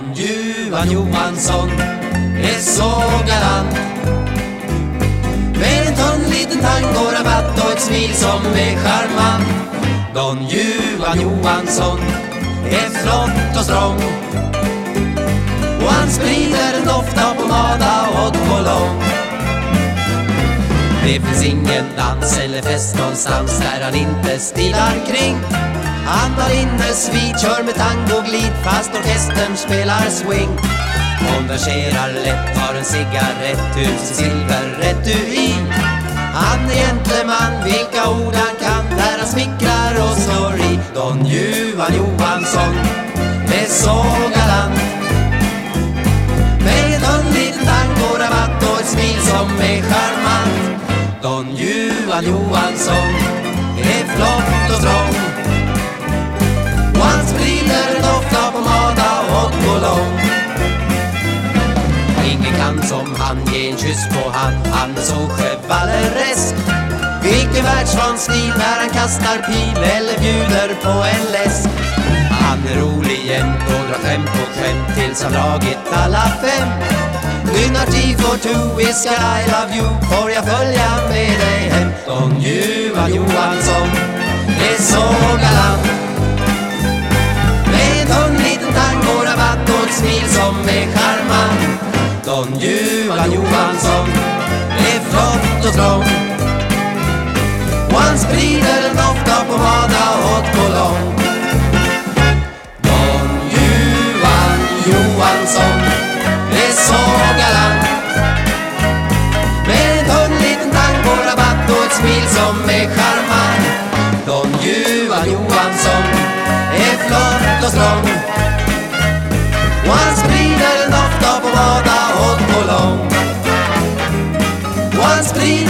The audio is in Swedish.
Don Juan Johansson är så galant. Med en tunn liten tangorabatt och ett smil som är charmant. Don Juan Johansson är flott och strong och han sprider en doft av pomada och cologne Det finns ingen dans eller fest någonstans där han inte stilar kring. Han har innesvit, kör med tangoglid fast orkestern spelar swing. Konverserar lätt, tar en cigarett ur sin silverretui Han är gentleman, vilka ord han kan där han smickrar och slår i. Don Juan Johansson är så galant. Med en tunn liten tangorabatt och ett smil som är charmant. Don Juan Johansson är flott. Som han ge en kyss på. Han, han är så chevaleresk. Vilken världsvan stil när han kastar pil eller bjuder på en läsk Han är rolig jämt och drar skämt på skämt tills han dragit alla fem. Nynnar T for two, is I love you. Får jag följa med dig hem? Don Juan Johansson är så galant. Med en tung liten tangorabatt och ett smil som är charmant. Don Juan Johansson. Är flott och strong och han sprider en doft av pomada och kolong. Don Juan Johansson är så galant Med en tunn liten tangorabatt och ett smil som är charmant. Don Juan Johansson är flott och strong och han las crinas.